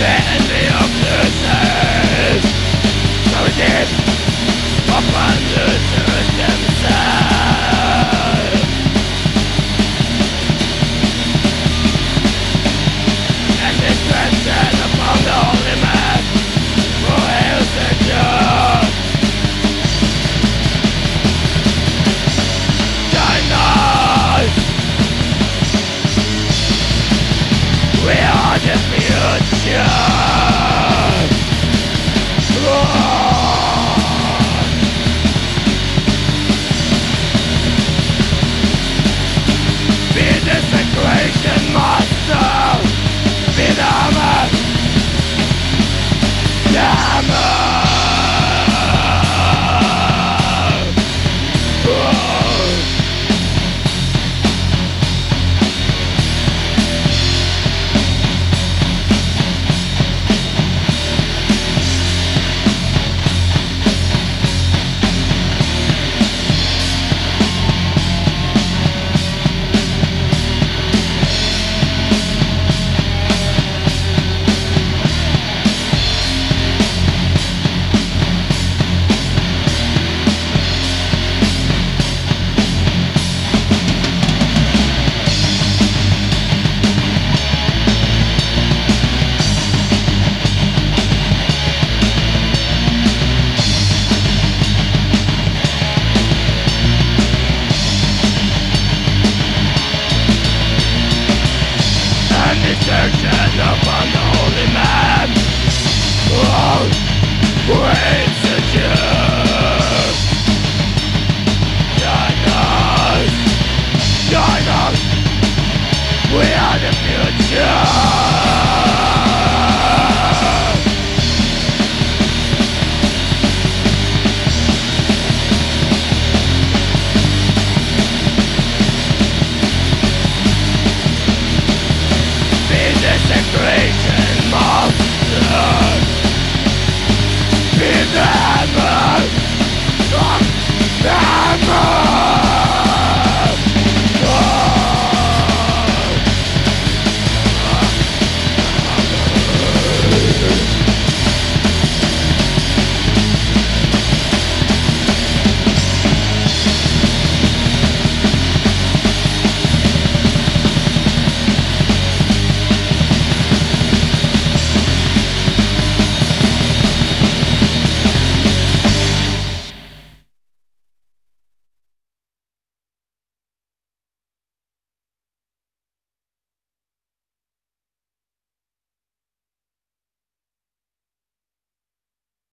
vanity of the so destruction upon the holy man. Oh, wait